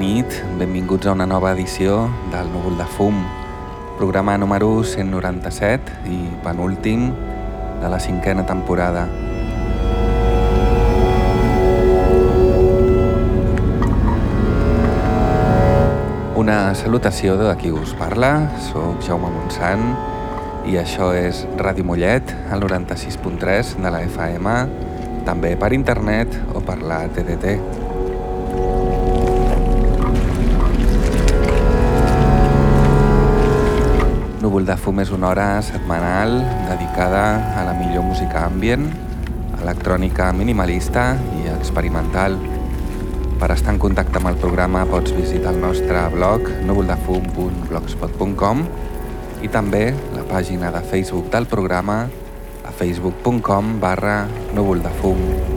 nit? Benvinguts a una nova edició del Núvol de Fum, programa número 197 i penúltim de la cinquena temporada. Una salutació de qui us parla, sóc Jaume Montsant i això és Ràdio Mollet, al 96.3 de la FM, també per internet o per la TDT. Núvol de Fum és una hora setmanal dedicada a la millor música ambient, electrònica minimalista i experimental. Per estar en contacte amb el programa pots visitar el nostre blog núvoldefum.blogspot.com i també la pàgina de Facebook del programa a facebook.com barra núvoldefum.com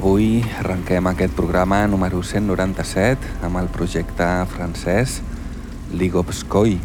avui arrenquem aquest programa número 197 amb el projecte francès Ligobskoi.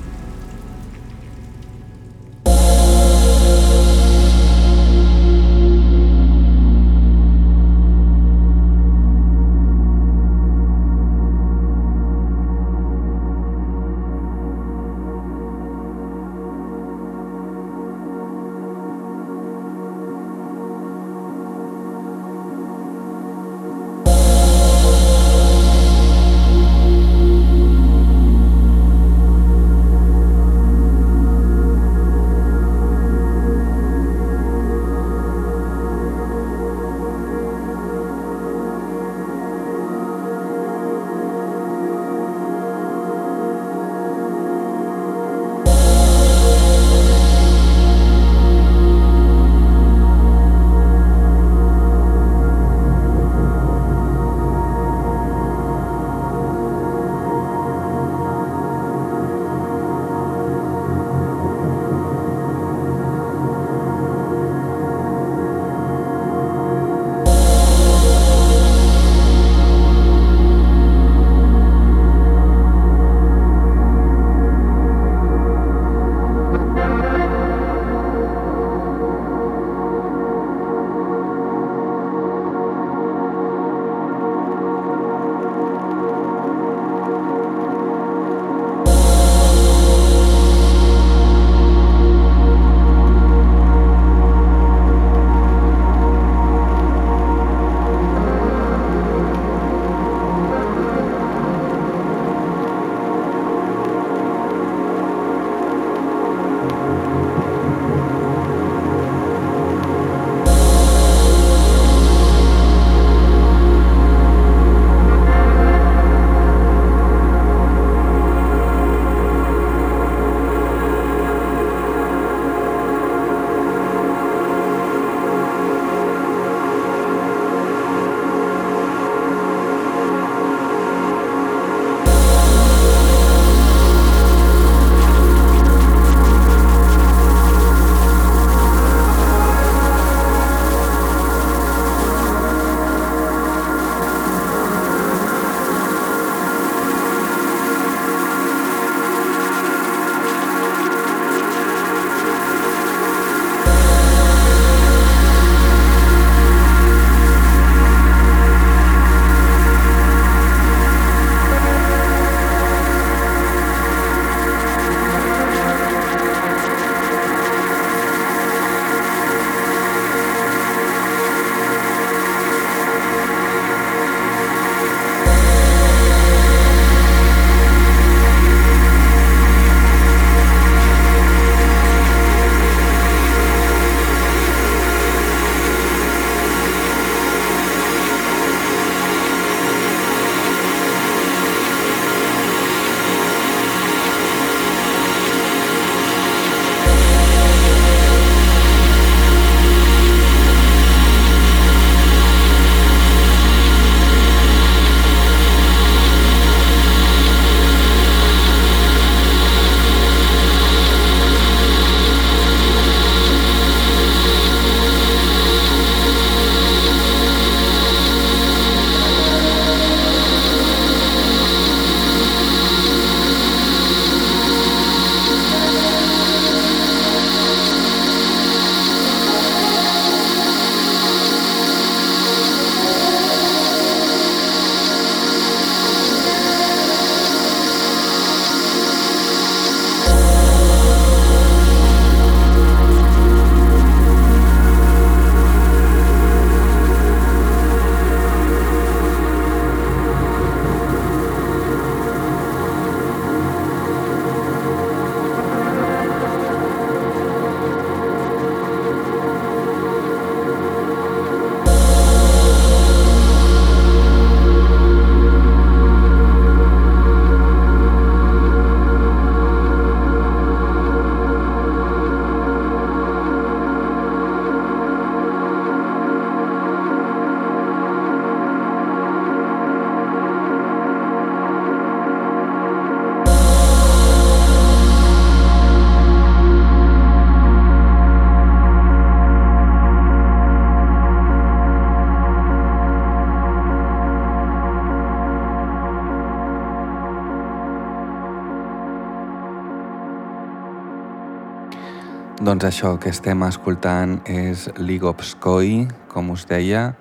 Doncs això que estem escoltant és Ligopskoi, com us deia,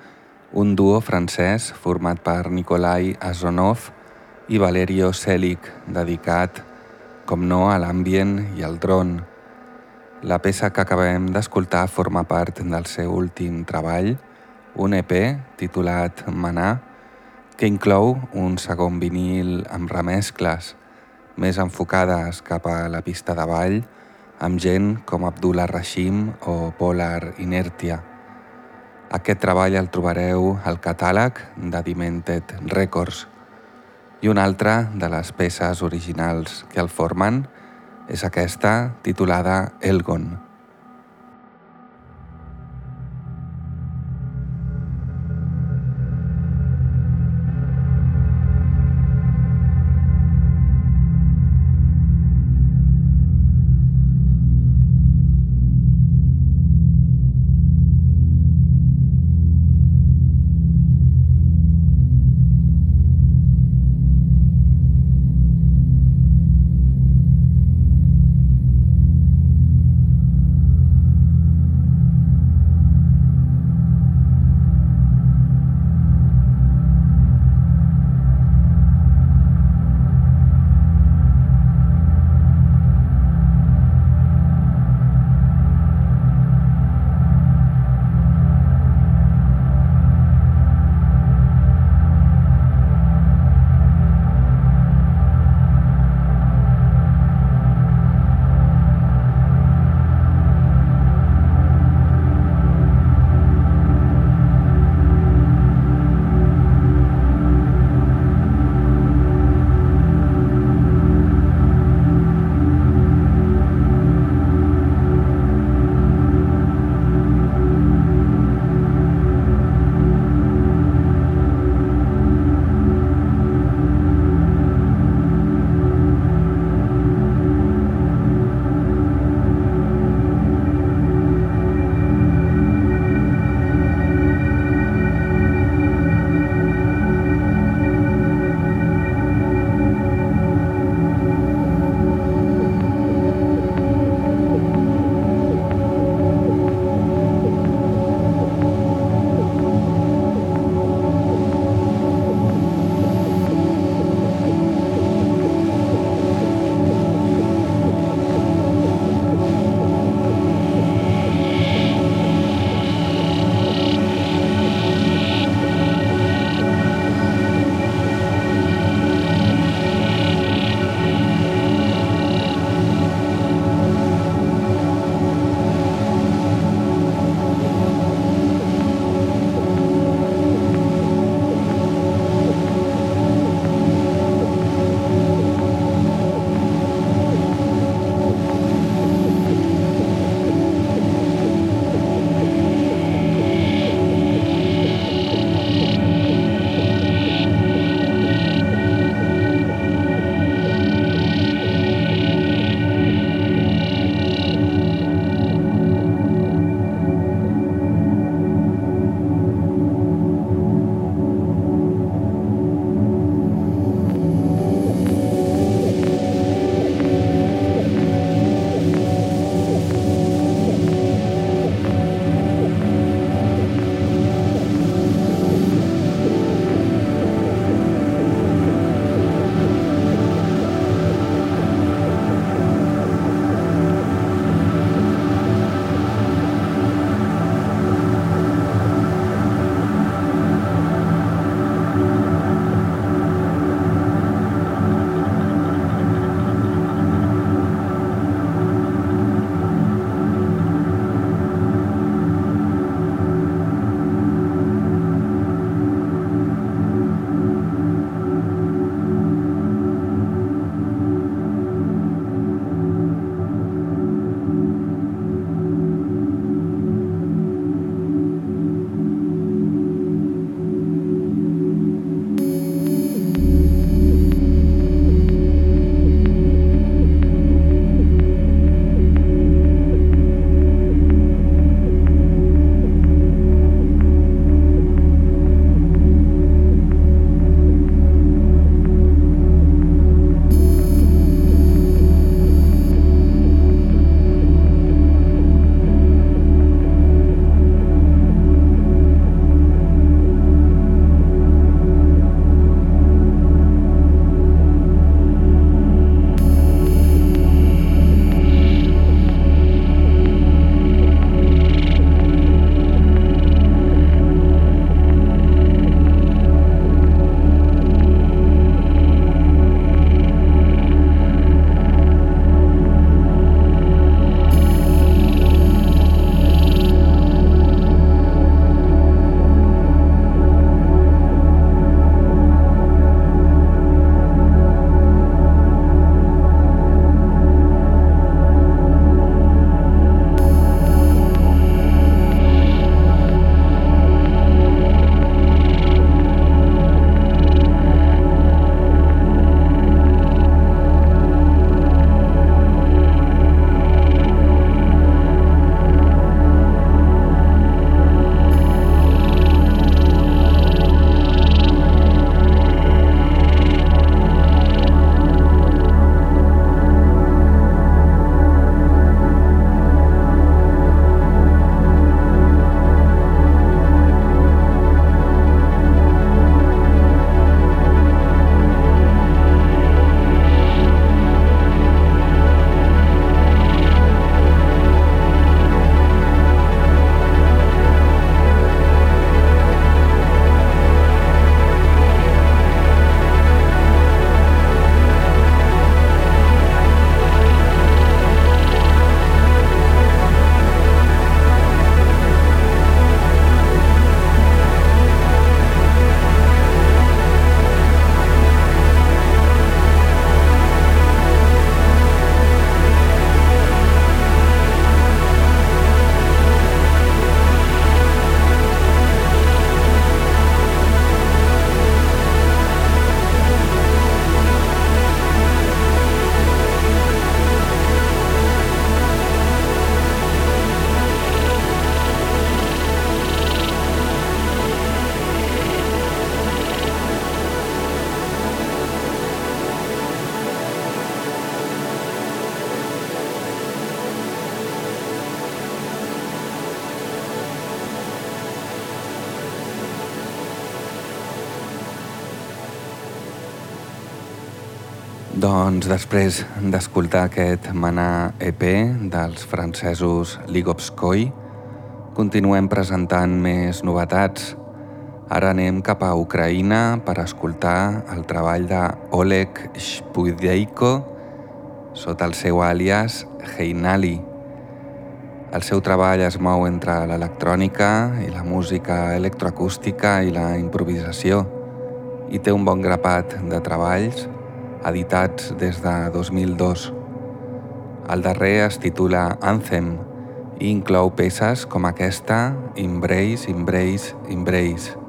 un duo francès format per Nikolai Azonov i Valerio Selig, dedicat, com no, a l'ambient i al dron. La peça que acabem d'escoltar forma part del seu últim treball, un EP titulat Manà, que inclou un segon vinil amb remescles, més enfocades cap a la pista de ball, amb gent com Abdullah Rashim o Polar Inertia. Aquest treball el trobareu al catàleg de Demented Records. I una altra de les peces originals que el formen és aquesta titulada Elgon. Doncs després d'escoltar aquest Mana EP dels francesos Ligovskoy, continuem presentant més novetats. Ara anem cap a Ucraïna per escoltar el treball de Oleg Shpudeiko sota el seu àlies Heinali. El seu treball es mou entre l'electrònica i la música electroacústica i la improvisació i té un bon grapat de treballs editats des de 2002. El darrer es titula Anthem i inclou peces com aquesta Embrace, Embrace, Embrace.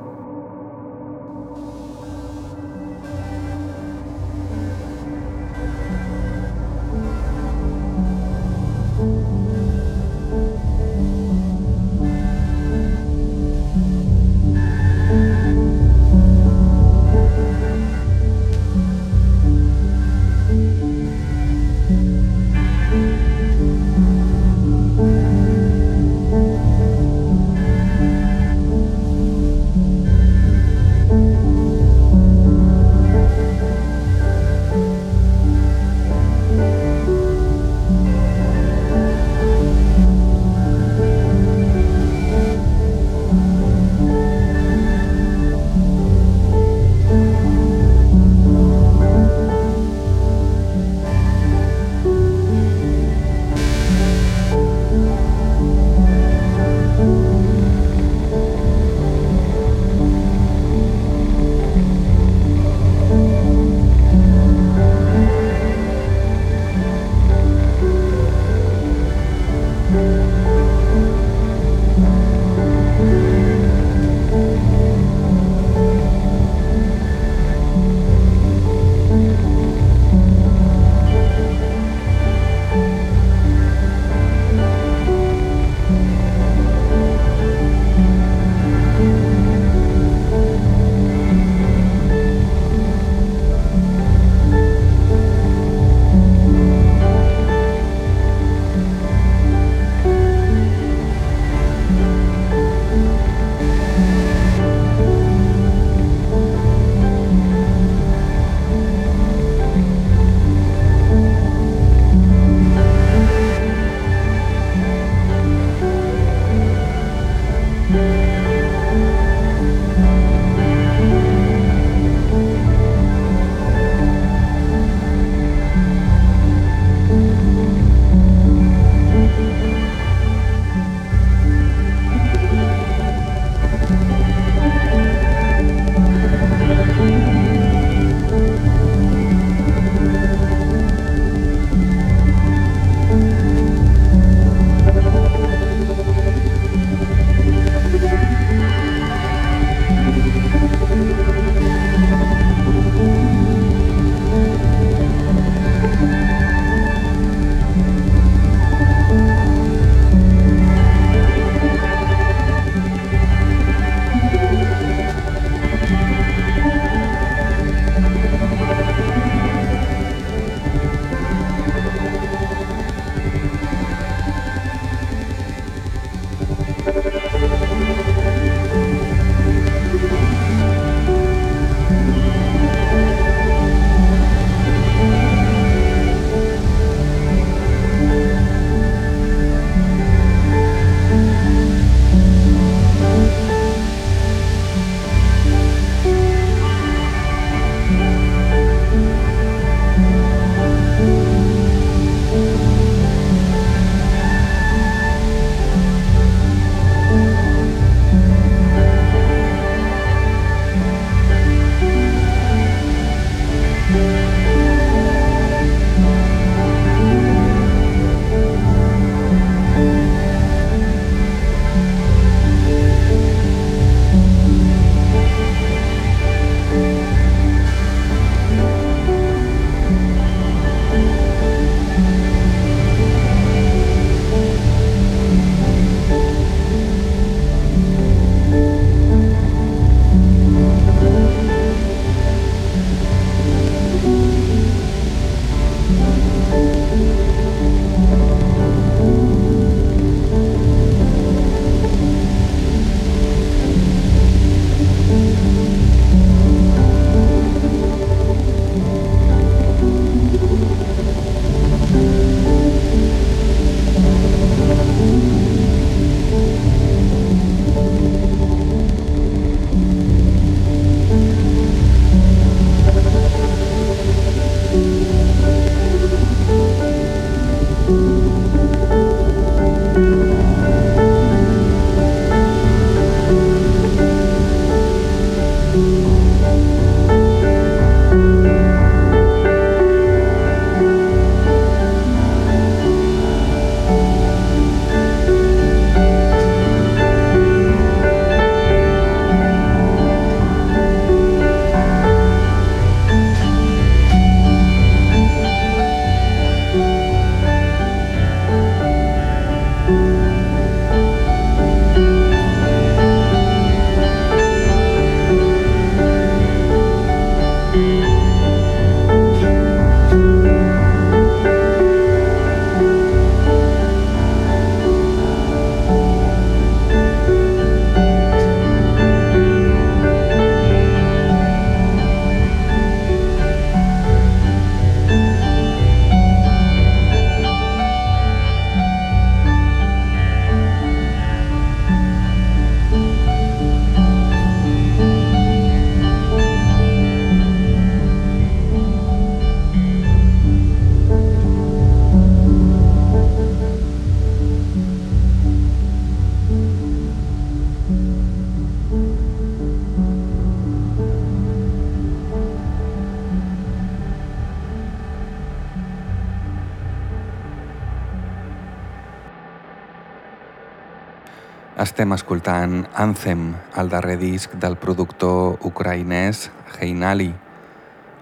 Estem escoltant Anthem, el darrer disc del productor ucraïnès Heinali,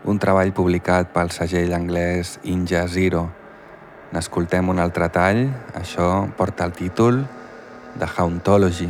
un treball publicat pel segell anglès Inja Zero. N'escoltem un altre tall, això porta el títol de Hauntology.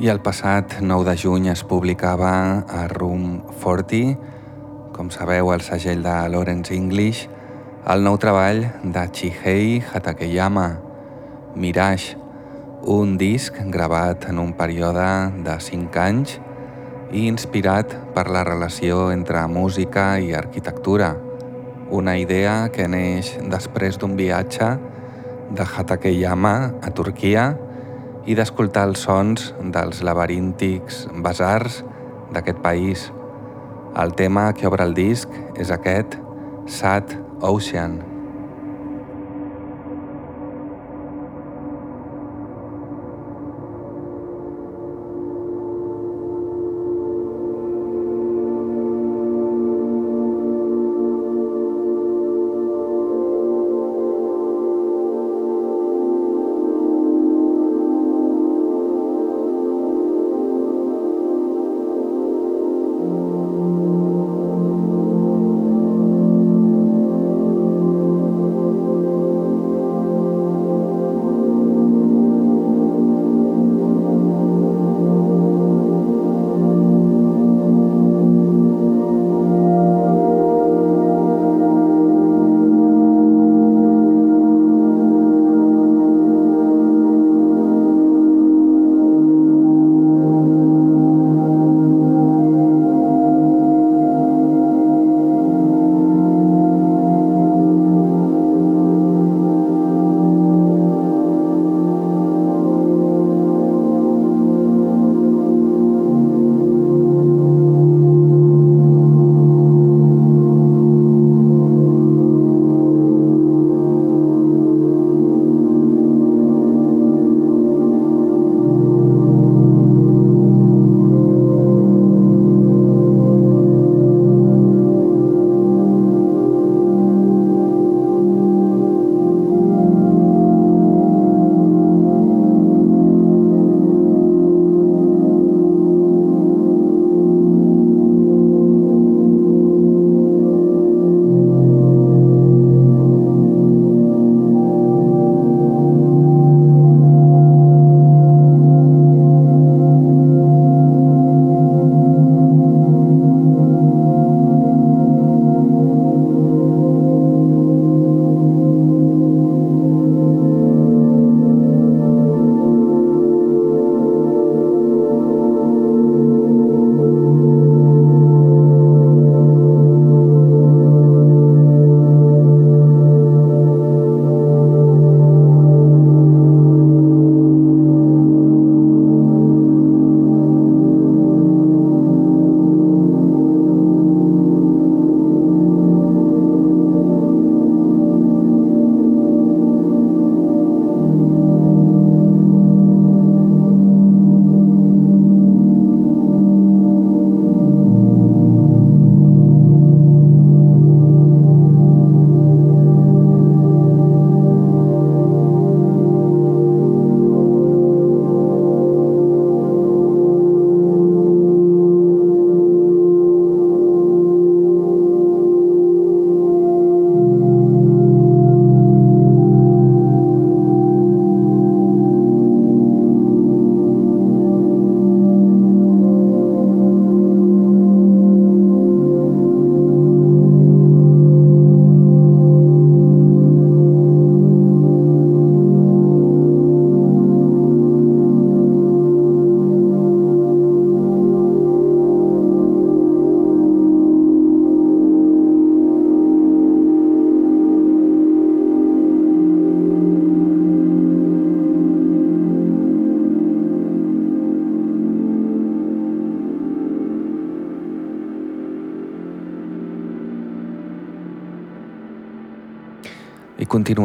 I el passat 9 de juny es publicava a Room 40, com sabeu, el segell de Lawrence English, el nou treball de Chihei Hatakeyama, Mirage, un disc gravat en un període de 5 anys i inspirat per la relació entre música i arquitectura, una idea que neix després d'un viatge de Hatakeyama a Turquia i d'escoltar els sons dels laberíntics basars d'aquest país. El tema que obre el disc és aquest, Sad Ocean.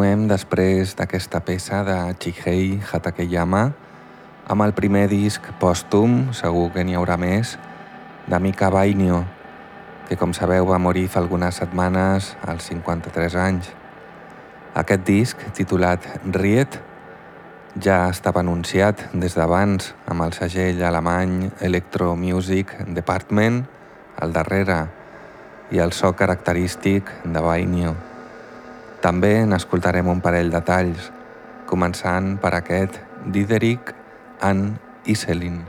Continuem després d'aquesta peça de Chihei Hatakeyama amb el primer disc pòstum, segur que n'hi haurà més, de Mika Bainio, que com sabeu va morir fa algunes setmanes als 53 anys. Aquest disc, titulat Riet, ja estava anunciat des d'abans amb el segell alemany Electro Music Department al darrere i el so característic de Bainio. També n'escoltarem un parell de talls, començant per aquest Diderik and Iselin.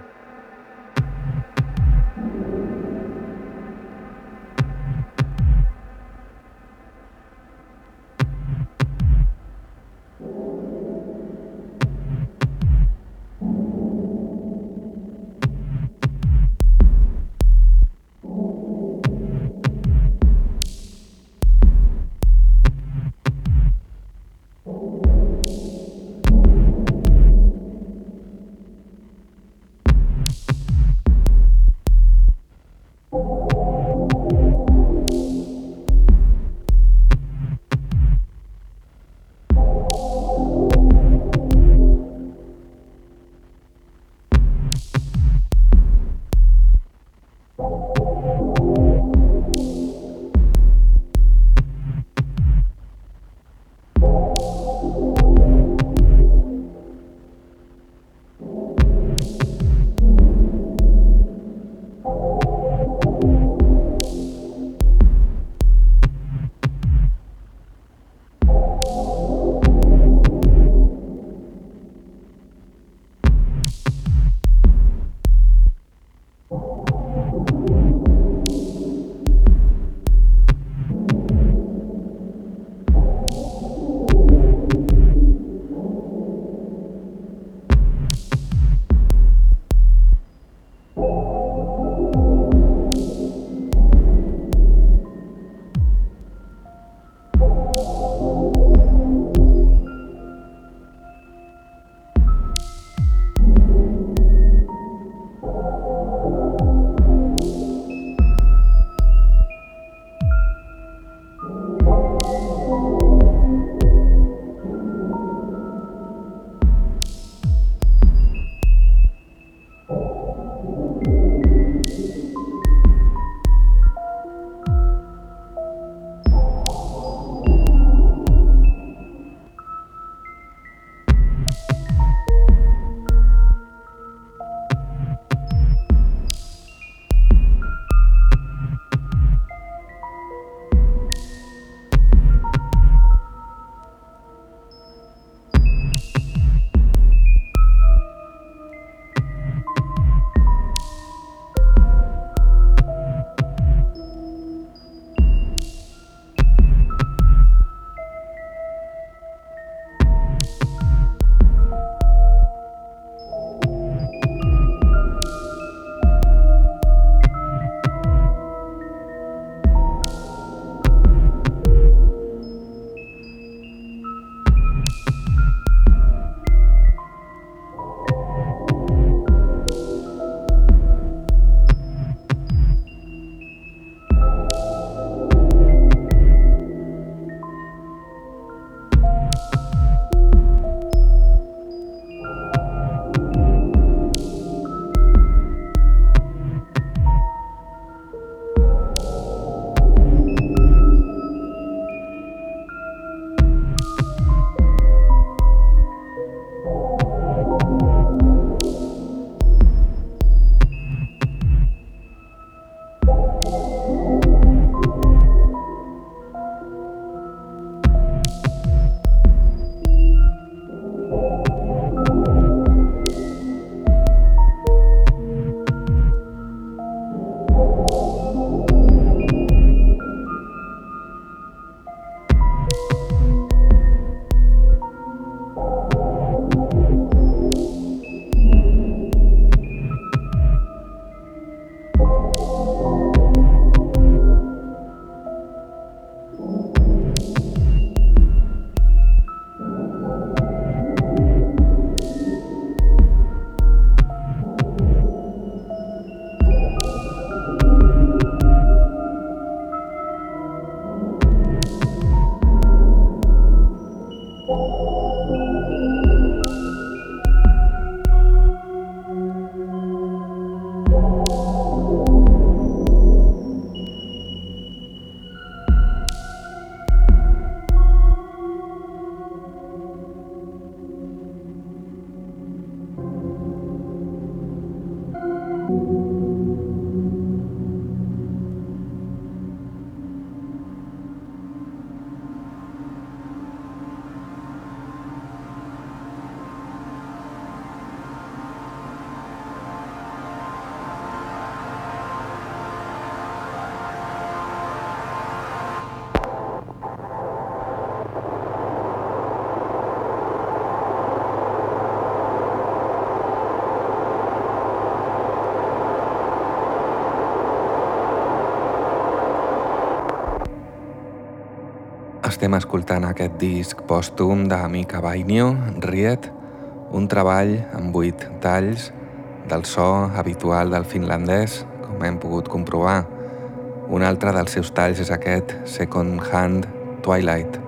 Estem escoltant aquest disc pòstum de Mika Bainio, Riet, un treball amb vuit talls del so habitual del finlandès, com hem pogut comprovar. Un altre dels seus talls és aquest Second Hand Twilight.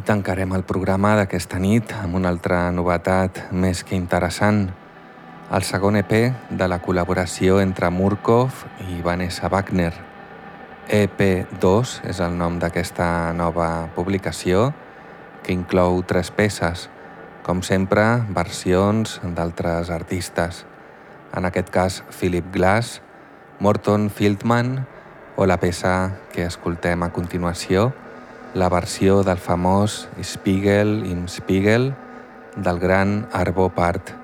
Tancarem el programa d'aquesta nit amb una altra novetat més que interessant, el segon EP de la col·laboració entre Murkov i Vanessa Wagner. EP2 és el nom d'aquesta nova publicació que inclou tres peces, com sempre versions d'altres artistes, en aquest cas Philip Glass, Morton Fieldman o la peça que escoltem a continuació, la versió del famós Spiegel im Spiegel del gran Arvo Part.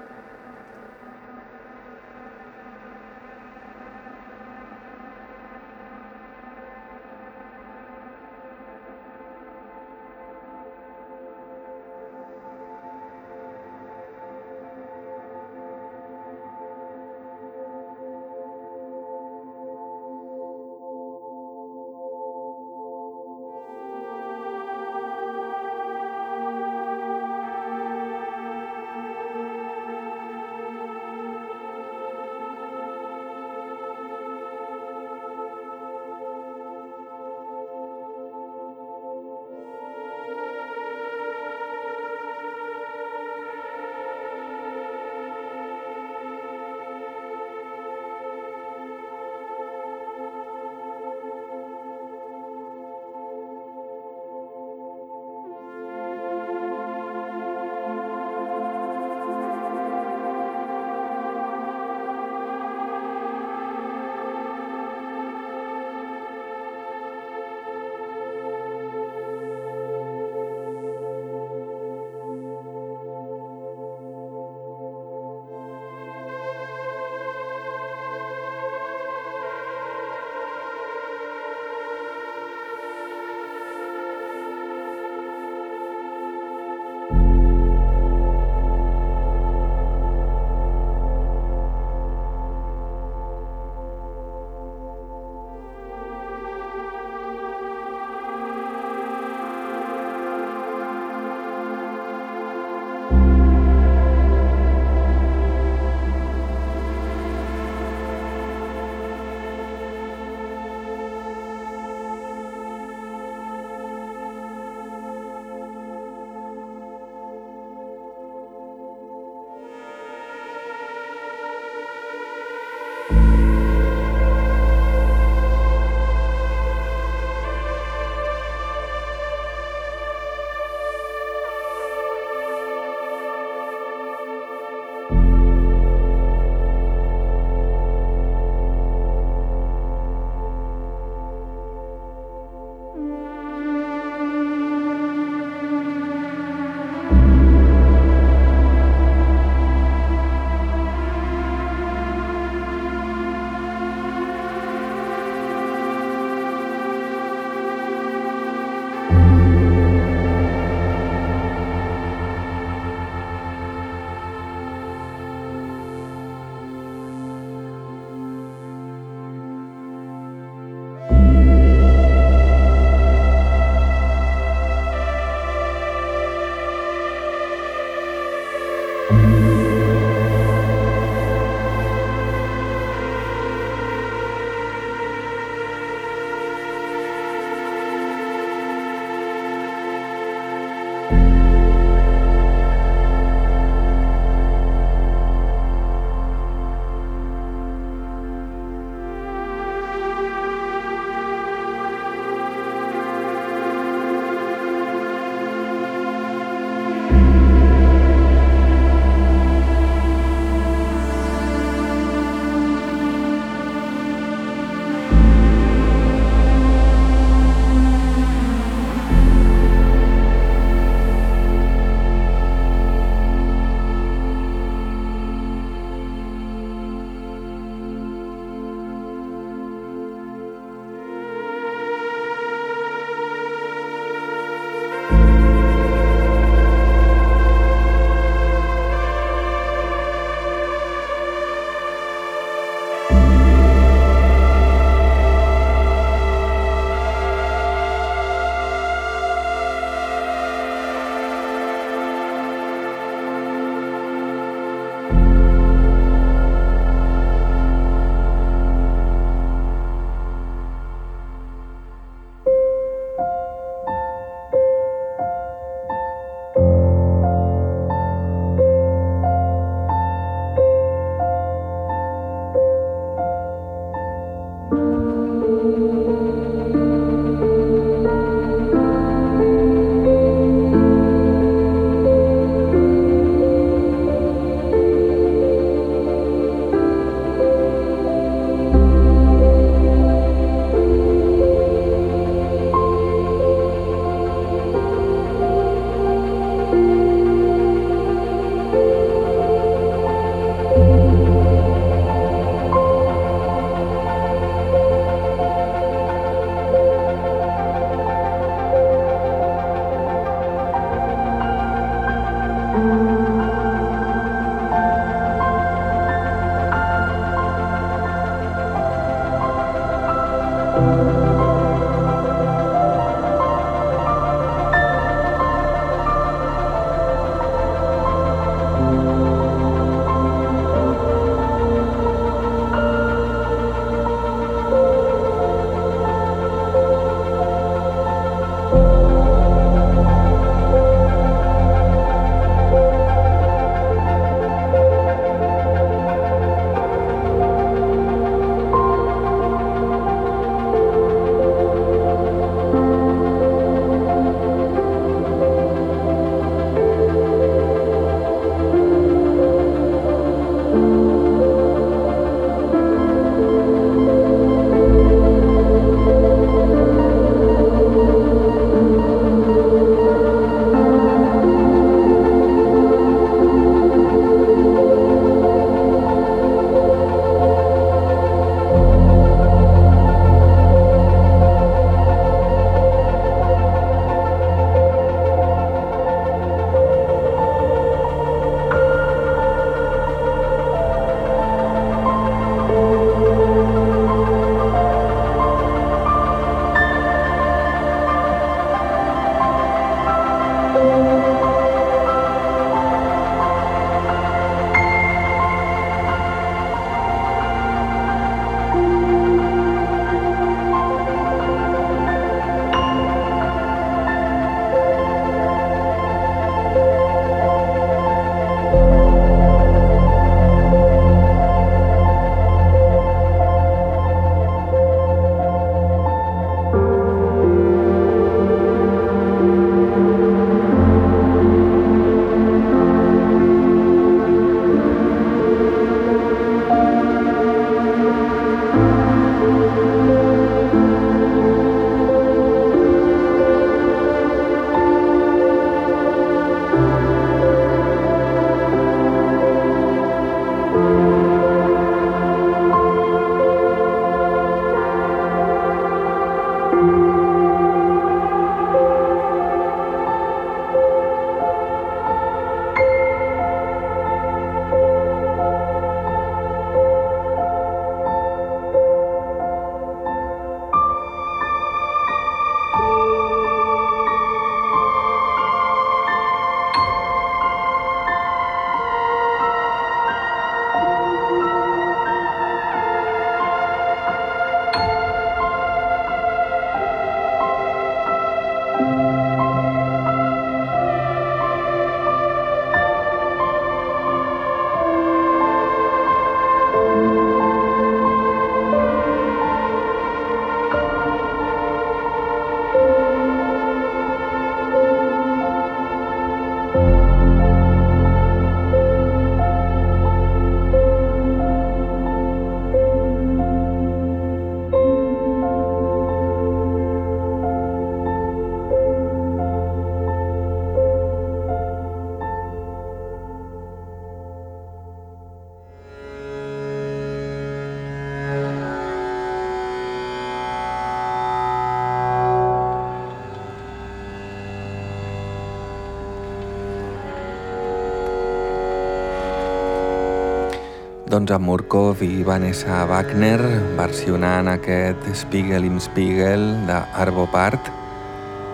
Doncs amb Murkov i Vanessa Wagner versionant aquest Spiegel im Spiegel d'Arvo Part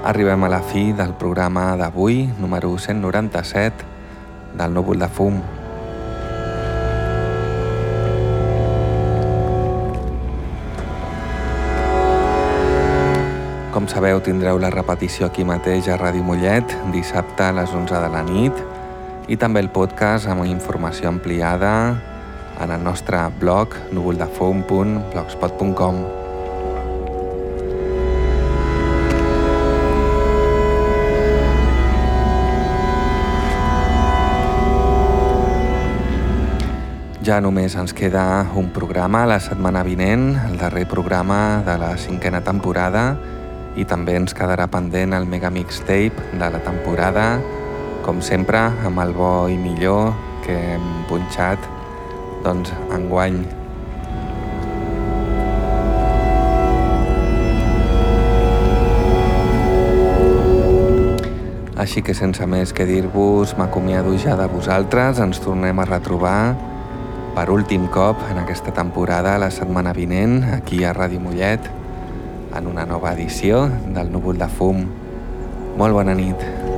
arribem a la fi del programa d'avui, número 197 del Núvol de Fum. Com sabeu, tindreu la repetició aquí mateix a Ràdio Mollet, dissabte a les 11 de la nit, i també el podcast amb informació ampliada en el nostre blog núvoldefum.blogspot.com. Ja només ens queda un programa la setmana vinent, el darrer programa de la cinquena temporada, i també ens quedarà pendent el mega mixtape de la temporada, com sempre, amb el bo i millor que hem punxat doncs, enguany. Així que sense més que dir-vos, m'acomiado ja de vosaltres, ens tornem a retrobar per últim cop en aquesta temporada la setmana vinent aquí a Ràdio Mollet en una nova edició del Núvol de Fum. Molt bona nit.